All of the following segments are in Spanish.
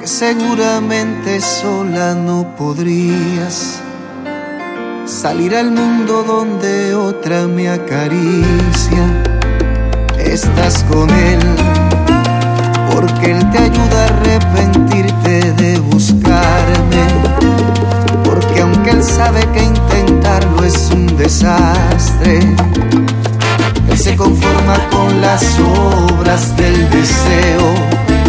porque seguramente sola no podrías salir al mundo donde otra me acaricia. Estás con él, porque él te ayuda a arrepentirte de buscarme, porque aunque él sabe que intentarlo es un desastre, él se conforma con las obras del deseo.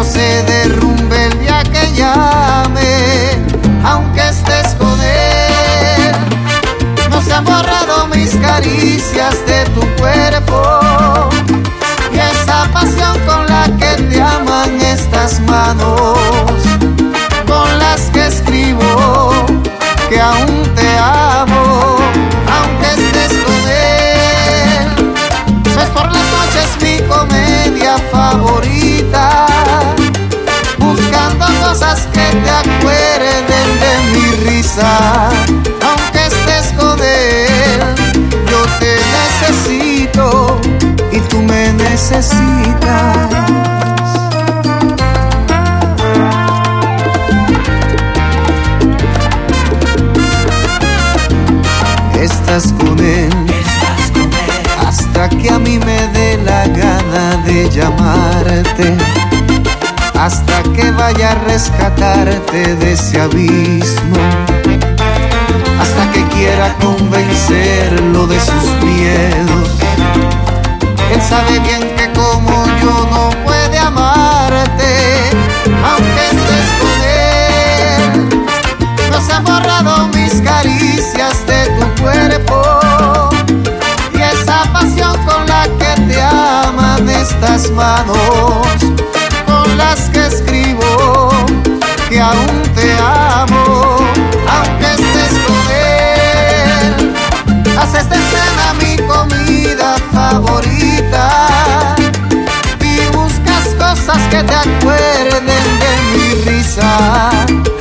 Mundo se derrumbe el día que llame, aunque estés con él, no se han borrado mis caricias de tu cuerpo y esa pasión con la que te aman estas manos, Aunque estés con él, yo te necesito y tú me necesitas. Estás con él. hasta que a mí me dé la gana de llamarte, hasta que vaya a rescatarte de ese abismo, hasta que quiera convencerlo de sus miedos. Él sabe bien que como yo no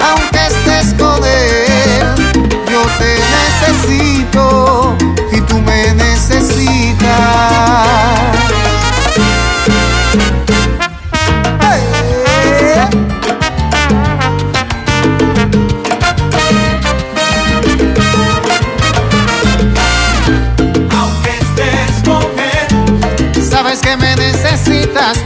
aunque estés con él. Yo te necesito y tú me necesitas. Aunque estés con él, Sabes que me necesitas,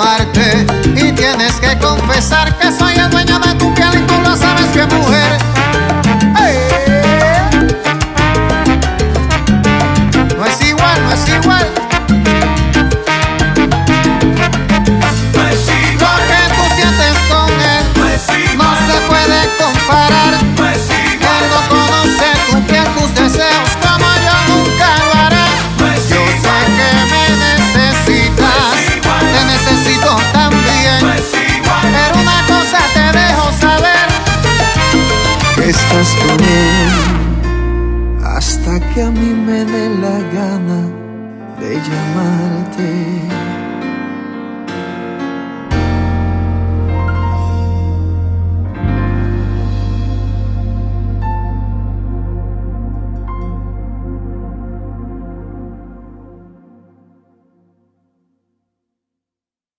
amarte y tienes que confesar que Hasta que a mí me dé la gana de llamarte